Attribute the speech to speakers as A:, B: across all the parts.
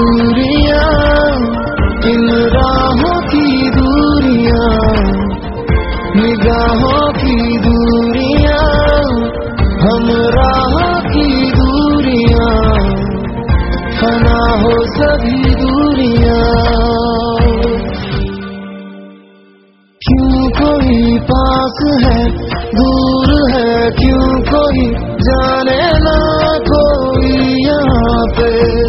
A: دوریاں ان راہوں کی دوریاں، نگاہوں کی دوریاں، ہم راہوں کی دوریاں فنا ہو سبھی دوریاں۔ کیوں کوئی پاس ہے، دور ہے، کیوں کوئی جانے نہ کوئی یہاں پہ؟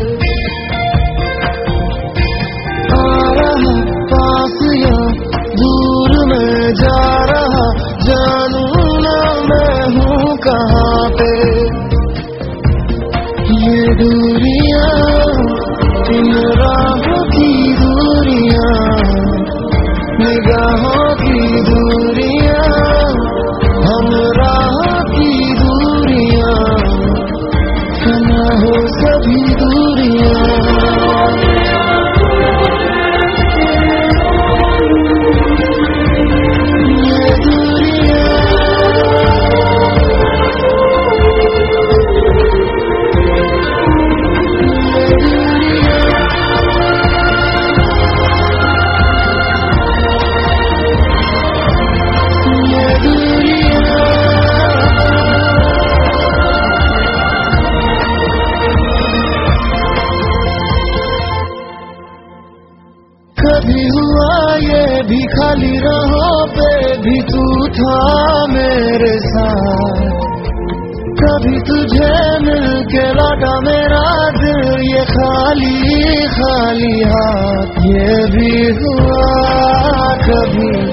A: پہ بھی تو تھا میرے ساتھ، کبھی تجھے مل کے لوٹا میرا دل، یہ خالی خالی ہاتھ، یہ بھی ہوا کبھی،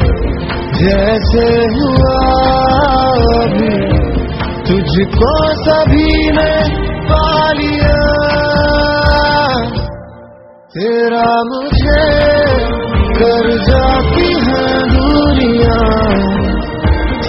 A: جیسے ہوا ابھی۔ تجھ کو سبھی نے پا لیا تیرا مجھے کر جاتی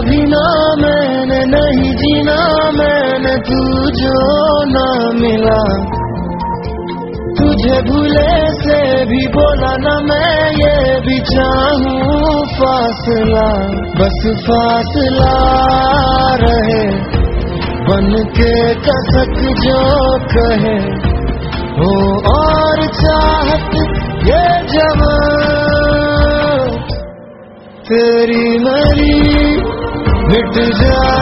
A: بھی نہ میں نے نہیں جینا، میں نے تو جو نہ ملا۔ تجھے بھولے سے بھی بولا نہ میں، یہ بھی چاہوں فاصلہ۔ بس فاصلہ رہے۔ بن کے کسک جو کہے۔ ہو اور چاہت یہ جوان تیری مری It's the job.